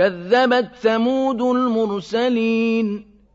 كَذَّبَتْ ثَمُودُ الْمُرْسَلِينَ